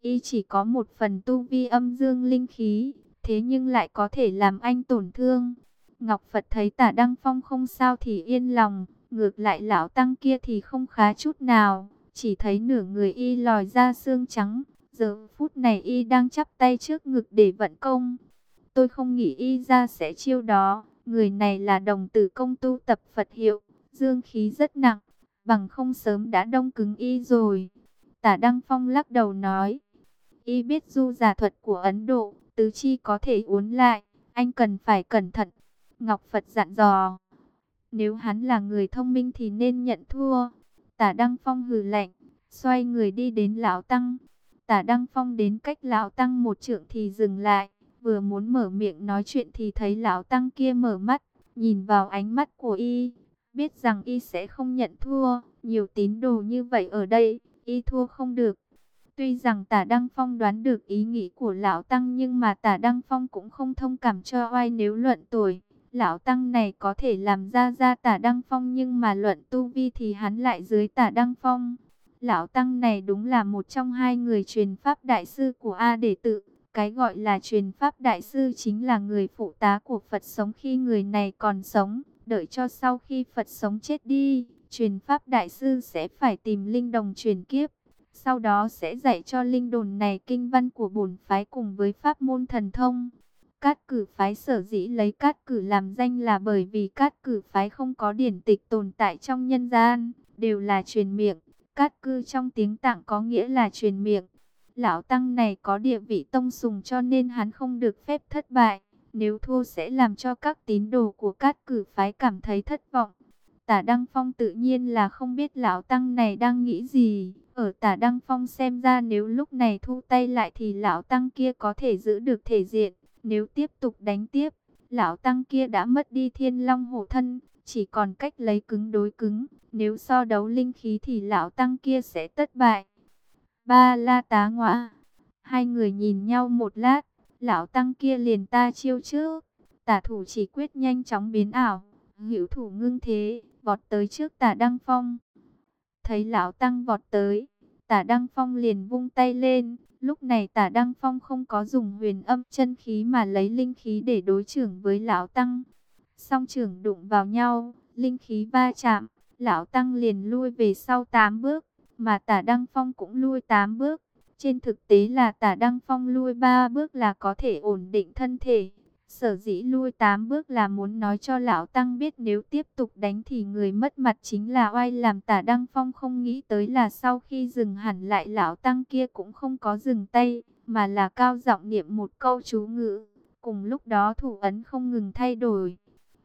Y chỉ có một phần tu vi âm dương linh khí, thế nhưng lại có thể làm anh tổn thương. Ngọc Phật thấy tả Đăng Phong không sao thì yên lòng, ngược lại lão tăng kia thì không khá chút nào, chỉ thấy nửa người y lòi ra xương trắng, giờ phút này y đang chắp tay trước ngực để vận công. Tôi không nghĩ y ra sẽ chiêu đó, người này là đồng tử công tu tập Phật hiệu, dương khí rất nặng, bằng không sớm đã đông cứng y rồi. Tả Đăng Phong lắc đầu nói, y biết du giả thuật của Ấn Độ, tứ chi có thể uốn lại, anh cần phải cẩn thận. Ngọc Phật dặn dò, nếu hắn là người thông minh thì nên nhận thua. Tả Đăng Phong hừ lạnh, xoay người đi đến Lão Tăng. Tả Đăng Phong đến cách Lão Tăng một trượng thì dừng lại, vừa muốn mở miệng nói chuyện thì thấy Lão Tăng kia mở mắt, nhìn vào ánh mắt của y, biết rằng y sẽ không nhận thua, nhiều tín đồ như vậy ở đây, y thua không được. Tuy rằng tả Đăng Phong đoán được ý nghĩ của Lão Tăng nhưng mà tả Đăng Phong cũng không thông cảm cho oai nếu luận tuổi. Lão Tăng này có thể làm ra ra tả Đăng Phong nhưng mà luận tu vi thì hắn lại dưới tả Đăng Phong. Lão Tăng này đúng là một trong hai người truyền pháp đại sư của A đệ tự, cái gọi là truyền pháp đại sư chính là người phụ tá của Phật sống khi người này còn sống, đợi cho sau khi Phật sống chết đi, truyền pháp đại sư sẽ phải tìm linh đồng truyền kiếp. Sau đó sẽ dạy cho linh đồn này kinh văn của bổn phái cùng với pháp môn thần thông. Cát cử phái sở dĩ lấy cát cử làm danh là bởi vì cát cử phái không có điển tịch tồn tại trong nhân gian, đều là truyền miệng. Cát cư trong tiếng tạng có nghĩa là truyền miệng. Lão Tăng này có địa vị tông sùng cho nên hắn không được phép thất bại. Nếu thua sẽ làm cho các tín đồ của các cử phái cảm thấy thất vọng. Tả Đăng Phong tự nhiên là không biết Lão Tăng này đang nghĩ gì. Ở Tả Đăng Phong xem ra nếu lúc này thu tay lại thì Lão Tăng kia có thể giữ được thể diện. Nếu tiếp tục đánh tiếp, Lão Tăng kia đã mất đi thiên long hổ thân, chỉ còn cách lấy cứng đối cứng. Nếu so đấu linh khí thì Lão Tăng kia sẽ thất bại. Ba la tá ngọa. Hai người nhìn nhau một lát, lão tăng kia liền ta chiêu trước. Tả thủ chỉ quyết nhanh chóng biến ảo, hữu thủ ngưng thế, vọt tới trước tả đăng phong. Thấy lão tăng vọt tới, tả đăng phong liền vung tay lên. Lúc này tả đăng phong không có dùng huyền âm chân khí mà lấy linh khí để đối trưởng với lão tăng. Song trưởng đụng vào nhau, linh khí va chạm, lão tăng liền lui về sau 8 bước mà tả Đăng Phong cũng lui 8 bước. Trên thực tế là tả Đăng Phong lui 3 bước là có thể ổn định thân thể. Sở dĩ lui 8 bước là muốn nói cho Lão Tăng biết nếu tiếp tục đánh thì người mất mặt chính là oai làm tả Đăng Phong không nghĩ tới là sau khi dừng hẳn lại Lão Tăng kia cũng không có dừng tay, mà là cao giọng niệm một câu chú ngữ. Cùng lúc đó thủ ấn không ngừng thay đổi.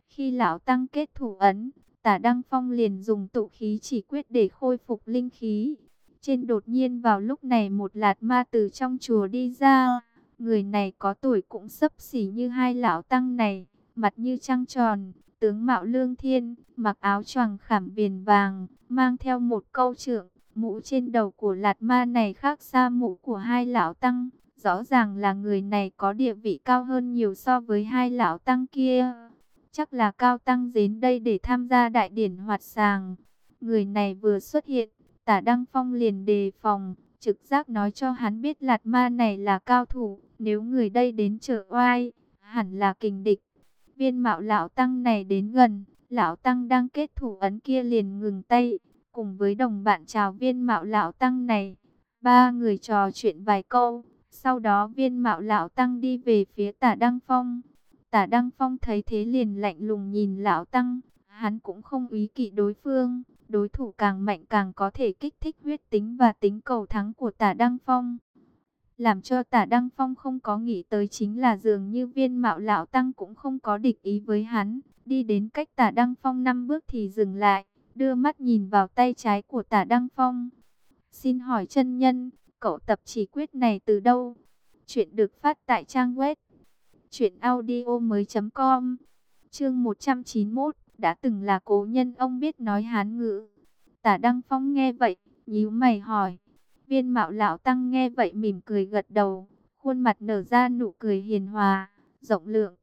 Khi Lão Tăng kết thủ ấn, Tả Đăng Phong liền dùng tụ khí chỉ quyết để khôi phục linh khí. Trên đột nhiên vào lúc này một lạt ma từ trong chùa đi ra. Người này có tuổi cũng sấp xỉ như hai lão tăng này, mặt như trăng tròn, tướng mạo lương thiên, mặc áo choàng khảm viền vàng, mang theo một câu trượng. Mũ trên đầu của lạt ma này khác xa mũ của hai lão tăng. Rõ ràng là người này có địa vị cao hơn nhiều so với hai lão tăng kia. Chắc là Cao Tăng đến đây để tham gia đại điển hoạt sàng. Người này vừa xuất hiện, tả Đăng Phong liền đề phòng, trực giác nói cho hắn biết Lạt Ma này là cao thủ. Nếu người đây đến trợ oai, hẳn là kình địch. Viên mạo lão Tăng này đến gần, lão Tăng đang kết thủ ấn kia liền ngừng tay, cùng với đồng bạn chào viên mạo lão Tăng này. Ba người trò chuyện vài câu, sau đó viên mạo lão Tăng đi về phía tả Đăng Phong. Tả Đăng Phong thấy thế liền lạnh lùng nhìn lão Tăng, hắn cũng không ý kỵ đối phương, đối thủ càng mạnh càng có thể kích thích huyết tính và tính cầu thắng của tả Đăng Phong. Làm cho tả Đăng Phong không có nghĩ tới chính là dường như viên mạo lão Tăng cũng không có địch ý với hắn, đi đến cách tả Đăng Phong năm bước thì dừng lại, đưa mắt nhìn vào tay trái của tả Đăng Phong. Xin hỏi chân nhân, cậu tập chỉ quyết này từ đâu? Chuyện được phát tại trang web Chuyện audio mới com. Chương 191 Đã từng là cố nhân, ông biết nói hán ngữ. Tả Đăng Phong nghe vậy, nhíu mày hỏi. Viên mạo lão tăng nghe vậy mỉm cười gật đầu, Khuôn mặt nở ra nụ cười hiền hòa, Rộng lượng.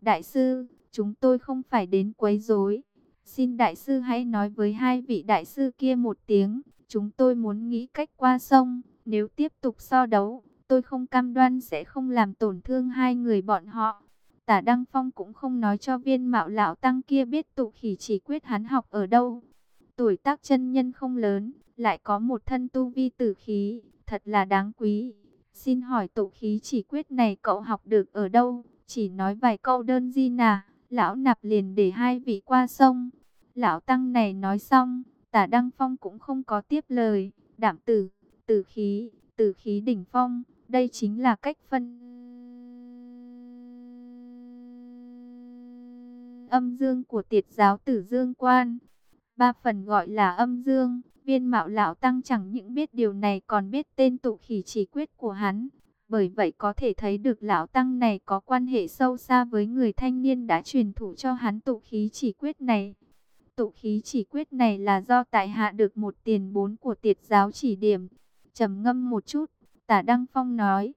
Đại sư, Chúng tôi không phải đến quấy rối. Xin đại sư hãy nói với hai vị đại sư kia một tiếng, Chúng tôi muốn nghĩ cách qua sông, Nếu tiếp tục so đấu tôi không cam đoan sẽ không làm tổn thương hai người bọn họ. Tả Đăng Phong cũng không nói cho viên mạo lão tăng kia biết tụ khỉ chỉ quyết hắn học ở đâu. Tuổi tác chân nhân không lớn, lại có một thân tu vi tử khí, thật là đáng quý. Xin hỏi tụ khí chỉ quyết này cậu học được ở đâu? Chỉ nói vài câu đơn di nà, lão nạp liền để hai vị qua sông. Lão tăng này nói xong, tả Đăng Phong cũng không có tiếp lời, đảm tử, tử khí, tử khí đỉnh phong, đây chính là cách phân âm dương của tiệt giáo tử dương quan. Ba phần gọi là âm dương, viên mạo lão tăng chẳng những biết điều này còn biết tên tụ khỉ chỉ quyết của hắn. Bởi vậy có thể thấy được lão tăng này có quan hệ sâu xa với người thanh niên đã truyền thủ cho hắn tụ khí chỉ quyết này. Tụ khí chỉ quyết này là do tại hạ được một tiền bốn của tiệt giáo chỉ điểm. trầm ngâm một chút, Tả Đăng Phong nói,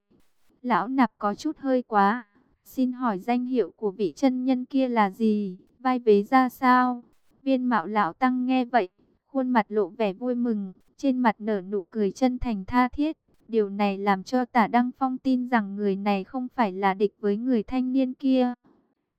lão nạp có chút hơi quá, xin hỏi danh hiệu của vị chân nhân kia là gì, vai vế ra sao? Viên mạo lão tăng nghe vậy, khuôn mặt lộ vẻ vui mừng, trên mặt nở nụ cười chân thành tha thiết, Điều này làm cho tả Đăng Phong tin rằng người này không phải là địch với người thanh niên kia.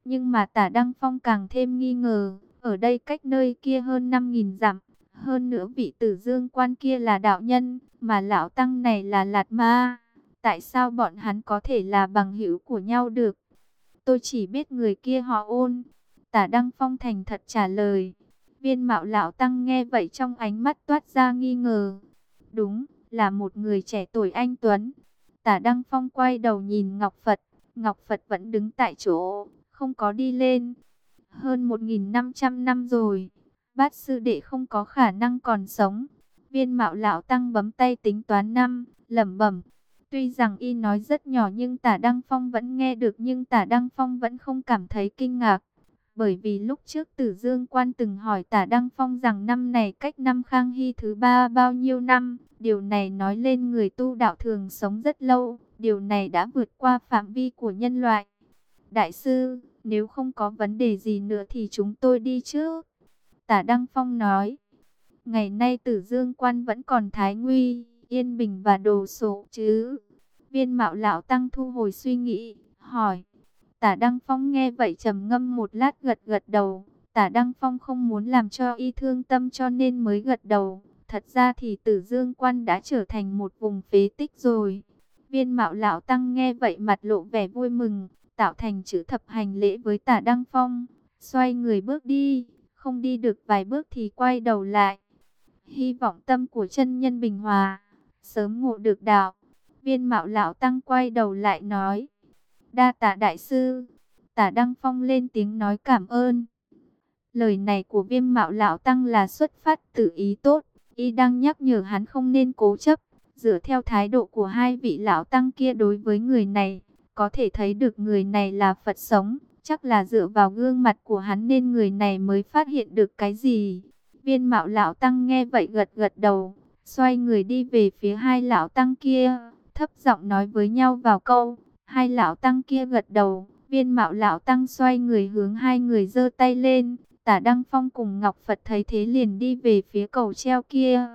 Nhưng mà tả Đăng Phong càng thêm nghi ngờ, ở đây cách nơi kia hơn 5.000 dặm. Hơn nữa vị tử dương quan kia là đạo nhân, mà lão tăng này là lạt ma. Tại sao bọn hắn có thể là bằng hữu của nhau được? Tôi chỉ biết người kia họ ôn. Tả Đăng Phong thành thật trả lời. Viên mạo lão tăng nghe vậy trong ánh mắt toát ra nghi ngờ. Đúng, là một người trẻ tuổi anh Tuấn. Tả Đăng Phong quay đầu nhìn Ngọc Phật. Ngọc Phật vẫn đứng tại chỗ, không có đi lên. Hơn 1.500 năm rồi, bát sư đệ không có khả năng còn sống. Viên mạo lão tăng bấm tay tính toán năm, lẩm bẩm. Tuy rằng y nói rất nhỏ nhưng tả Đăng Phong vẫn nghe được nhưng tả Đăng Phong vẫn không cảm thấy kinh ngạc. Bởi vì lúc trước Tử Dương Quan từng hỏi tả Đăng Phong rằng năm này cách năm Khang Hy thứ ba bao nhiêu năm. Điều này nói lên người tu đạo thường sống rất lâu. Điều này đã vượt qua phạm vi của nhân loại. Đại sư, nếu không có vấn đề gì nữa thì chúng tôi đi trước. Tả Đăng Phong nói. Ngày nay Tử Dương Quan vẫn còn thái nguy, yên bình và đồ sộ chứ. Viên mạo lão tăng thu hồi suy nghĩ, hỏi. Tả Đăng Phong nghe vậy trầm ngâm một lát gật gật đầu. Tả Đăng Phong không muốn làm cho y thương tâm cho nên mới gật đầu. Thật ra thì Tử Dương Quan đã trở thành một vùng phế tích rồi. Viên mạo lão tăng nghe vậy mặt lộ vẻ vui mừng, tạo thành chữ thập hành lễ với tả Đăng Phong. Xoay người bước đi, không đi được vài bước thì quay đầu lại. Hy vọng tâm của chân nhân bình hòa, sớm ngộ được đạo. Viên mạo lão tăng quay đầu lại nói. Đa tạ đại sư. Tả Đăng Phong lên tiếng nói cảm ơn. Lời này của viêm mạo lão tăng là xuất phát từ ý tốt. Y đang nhắc nhở hắn không nên cố chấp. Dựa theo thái độ của hai vị lão tăng kia đối với người này. Có thể thấy được người này là Phật sống. Chắc là dựa vào gương mặt của hắn nên người này mới phát hiện được cái gì. Viên mạo lão tăng nghe vậy gật gật đầu. Xoay người đi về phía hai lão tăng kia. Thấp giọng nói với nhau vào câu. Hai lão tăng kia gật đầu, viên mạo lão tăng xoay người hướng hai người giơ tay lên. Tả Đăng Phong cùng Ngọc Phật thấy thế liền đi về phía cầu treo kia.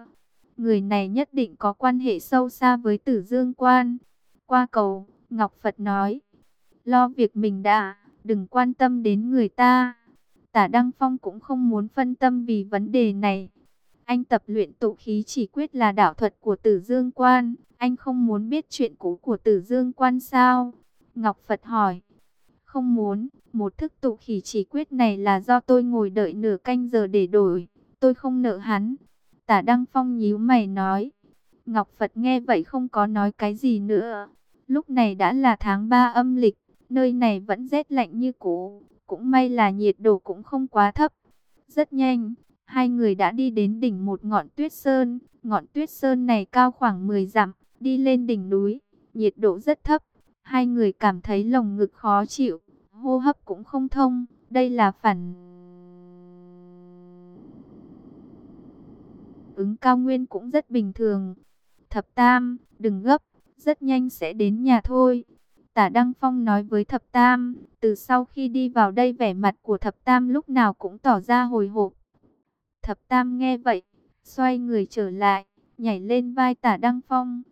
Người này nhất định có quan hệ sâu xa với tử dương quan. Qua cầu, Ngọc Phật nói, lo việc mình đã, đừng quan tâm đến người ta. Tả Đăng Phong cũng không muốn phân tâm vì vấn đề này. Anh tập luyện tụ khí chỉ quyết là đạo thuật của tử dương quan. Anh không muốn biết chuyện cũ của tử dương quan sao? Ngọc Phật hỏi. Không muốn, một thức tụ khí chỉ quyết này là do tôi ngồi đợi nửa canh giờ để đổi. Tôi không nợ hắn. Tả Đăng Phong nhíu mày nói. Ngọc Phật nghe vậy không có nói cái gì nữa. Lúc này đã là tháng 3 âm lịch, nơi này vẫn rét lạnh như cũ. Cũng may là nhiệt độ cũng không quá thấp. Rất nhanh, hai người đã đi đến đỉnh một ngọn tuyết sơn. Ngọn tuyết sơn này cao khoảng 10 dặm, đi lên đỉnh núi, nhiệt độ rất thấp. Hai người cảm thấy lồng ngực khó chịu, hô hấp cũng không thông. Đây là phản ứng cao nguyên cũng rất bình thường. Thập Tam, đừng gấp, rất nhanh sẽ đến nhà thôi. Tả Đăng Phong nói với Thập Tam, từ sau khi đi vào đây vẻ mặt của Thập Tam lúc nào cũng tỏ ra hồi hộp. Thập Tam nghe vậy, xoay người trở lại, nhảy lên vai Tả Đăng Phong,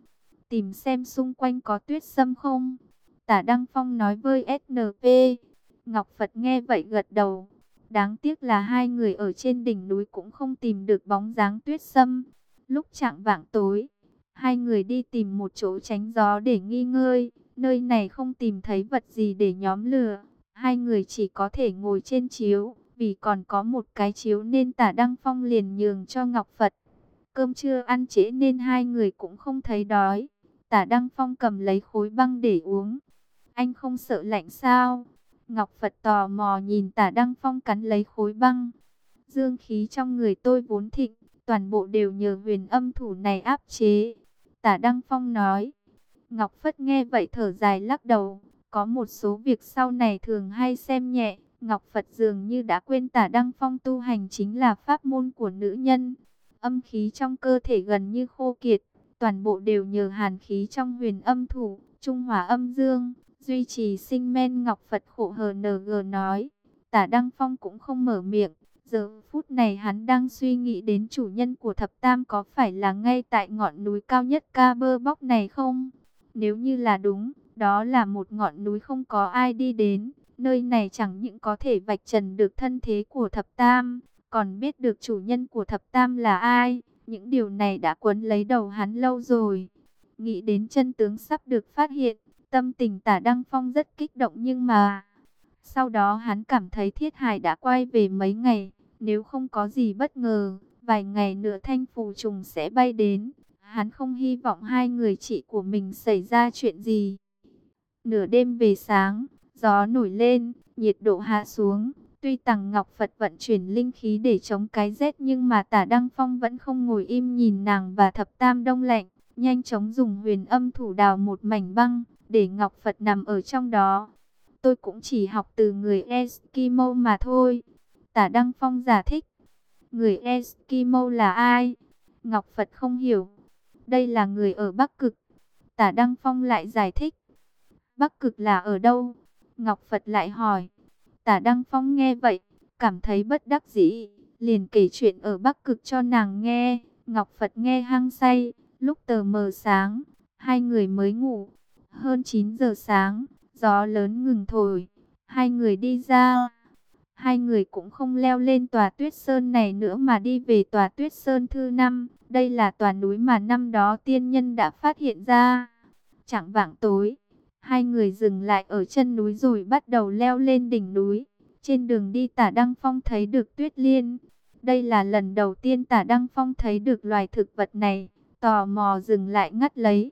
tìm xem xung quanh có tuyết sâm không. Tả Đăng Phong nói với SNP, Ngọc Phật nghe vậy gật đầu. Đáng tiếc là hai người ở trên đỉnh núi cũng không tìm được bóng dáng tuyết sâm. Lúc chạng vạng tối, hai người đi tìm một chỗ tránh gió để nghi ngơi. Nơi này không tìm thấy vật gì để nhóm lửa. Hai người chỉ có thể ngồi trên chiếu, vì còn có một cái chiếu nên tả Đăng Phong liền nhường cho Ngọc Phật. Cơm chưa ăn trễ nên hai người cũng không thấy đói. Tả Đăng Phong cầm lấy khối băng để uống. Anh không sợ lạnh sao? Ngọc Phật tò mò nhìn tả Đăng Phong cắn lấy khối băng. Dương khí trong người tôi vốn thịnh, toàn bộ đều nhờ huyền âm thủ này áp chế. Tả Đăng Phong nói. Ngọc Phất nghe vậy thở dài lắc đầu. Có một số việc sau này thường hay xem nhẹ. Ngọc Phật dường như đã quên tả Đăng Phong tu hành chính là pháp môn của nữ nhân. Âm khí trong cơ thể gần như khô kiệt. Toàn bộ đều nhờ hàn khí trong huyền âm thủ, trung hòa âm dương, duy trì sinh men Ngọc Phật khổ hờ nờ gờ nói. Tả Đăng Phong cũng không mở miệng, Giờ phút này hắn đang suy nghĩ đến chủ nhân của thập tam có phải là ngay tại ngọn núi cao nhất ca bơ bóc này không? Nếu như là đúng, đó là một ngọn núi không có ai đi đến. Nơi này chẳng những có thể vạch trần được thân thế của thập tam, còn biết được chủ nhân của thập tam là ai. Những điều này đã quấn lấy đầu hắn lâu rồi. Nghĩ đến chân tướng sắp được phát hiện, tâm tình tả Đăng Phong rất kích động nhưng mà... Sau đó hắn cảm thấy Thiết hài đã quay về mấy ngày, nếu không có gì bất ngờ, vài ngày nữa thanh phù trùng sẽ bay đến. Hắn không hy vọng hai người chị của mình xảy ra chuyện gì. Nửa đêm về sáng, gió nổi lên, nhiệt độ hạ xuống. Tuy Tằng Ngọc Phật vận chuyển linh khí để chống cái rét nhưng mà tả Đăng Phong vẫn không ngồi im nhìn nàng và thập tam đông lạnh. Nhanh chóng dùng huyền âm thủ đào một mảnh băng, để Ngọc Phật nằm ở trong đó. Tôi cũng chỉ học từ người Eskimo mà thôi. Tả Đăng Phong giải thích. Người Eskimo là ai? Ngọc Phật không hiểu. Đây là người ở Bắc Cực. Tả Đăng Phong lại giải thích. Bắc Cực là ở đâu? Ngọc Phật lại hỏi. Tả Đăng Phong nghe vậy, cảm thấy bất đắc dĩ, liền kể chuyện ở Bắc Cực cho nàng nghe. Ngọc Phật nghe hăng say, lúc tờ mờ sáng, hai người mới ngủ. Hơn 9 giờ sáng, gió lớn ngừng thổi, hai người đi ra. Hai người cũng không leo lên tòa tuyết sơn này nữa mà đi về tòa tuyết sơn thứ năm. Đây là tòa núi mà năm đó tiên nhân đã phát hiện ra. Chẳng vạng tối, hai người dừng lại ở chân núi rồi bắt đầu leo lên đỉnh núi. Trên đường đi tả Đăng Phong thấy được tuyết liên. Đây là lần đầu tiên tả Đăng Phong thấy được loài thực vật này. Tò mò dừng lại ngắt lấy.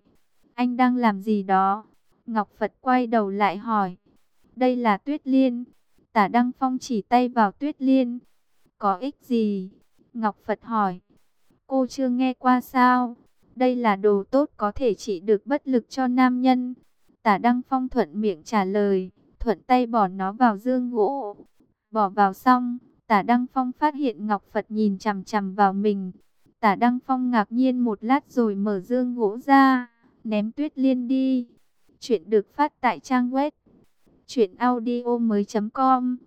Anh đang làm gì đó? Ngọc Phật quay đầu lại hỏi. Đây là tuyết liên. Tả Đăng Phong chỉ tay vào tuyết liên. Có ích gì? Ngọc Phật hỏi. Cô chưa nghe qua sao? Đây là đồ tốt có thể trị được bất lực cho nam nhân. Tả Đăng Phong thuận miệng trả lời. Thuận tay bỏ nó vào dương gỗ. Bỏ vào xong, tả Đăng Phong phát hiện Ngọc Phật nhìn chằm chằm vào mình. Tả Đăng Phong ngạc nhiên một lát rồi mở dương gỗ ra. Ném tuyết liên đi. Chuyện được phát tại trang web Chuyện audio mới com.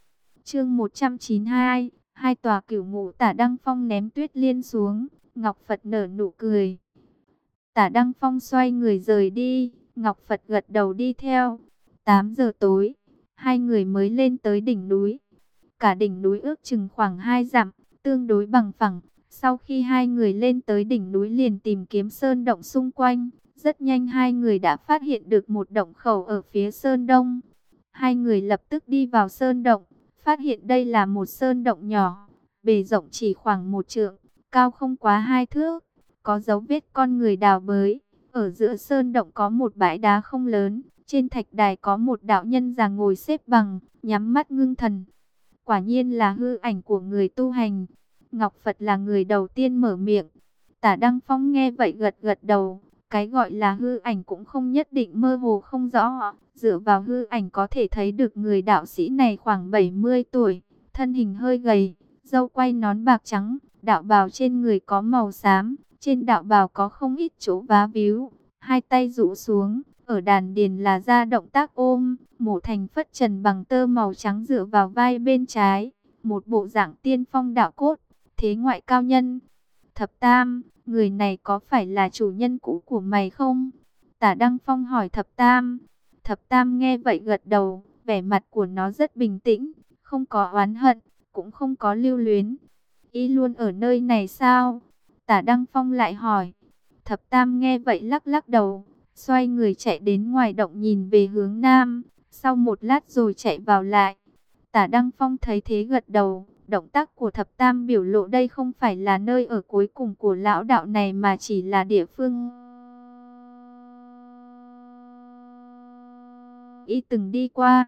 Chương 192 Hai tòa cửu ngũ tả Đăng Phong ném tuyết liên xuống, Ngọc Phật nở nụ cười. Tả Đăng Phong xoay người rời đi, Ngọc Phật gật đầu đi theo. 8 giờ tối, Hai người mới lên tới đỉnh núi. Cả đỉnh núi ước chừng khoảng 2 dặm, Tương đối bằng phẳng. Sau khi hai người lên tới đỉnh núi liền tìm kiếm sơn động xung quanh, rất nhanh hai người đã phát hiện được một động khẩu ở phía sơn đông. Hai người lập tức đi vào sơn động, phát hiện đây là một sơn động nhỏ, bề rộng chỉ khoảng một trượng, cao không quá hai thước, có dấu vết con người đào bới. Ở giữa sơn động có một bãi đá không lớn, trên thạch đài có một đạo nhân già ngồi xếp bằng, nhắm mắt ngưng thần. Quả nhiên là hư ảnh của người tu hành. Ngọc Phật là người đầu tiên mở miệng. Tả Đăng Phong nghe vậy gật gật đầu. Cái gọi là hư ảnh cũng không nhất định mơ hồ không rõ. Dựa vào hư ảnh có thể thấy được người đạo sĩ này khoảng 70 tuổi, thân hình hơi gầy, dâu quay nón bạc trắng, đạo bào trên người có màu xám, trên đạo bào có không ít chỗ vá víu, hai tay rũ xuống, ở đàn điền là ra động tác ôm, mổ thành phất trần bằng tơ màu trắng dựa vào vai bên trái, một bộ dạng tiên phong đạo cốt, thế ngoại cao nhân. Thập Tam, người này có phải là chủ nhân cũ của mày không? Tả Đăng Phong hỏi Thập Tam. Thập Tam nghe vậy gật đầu, vẻ mặt của nó rất bình tĩnh, không có oán hận, cũng không có lưu luyến. Y luôn ở nơi này sao? Tả Đăng Phong lại hỏi. Thập Tam nghe vậy lắc lắc đầu, xoay người chạy đến ngoài động nhìn về hướng nam, sau một lát rồi chạy vào lại. Tả Đăng Phong thấy thế gật đầu, Động tác của thập tam biểu lộ đây không phải là nơi ở cuối cùng của lão đạo này mà chỉ là địa phương y từng đi qua.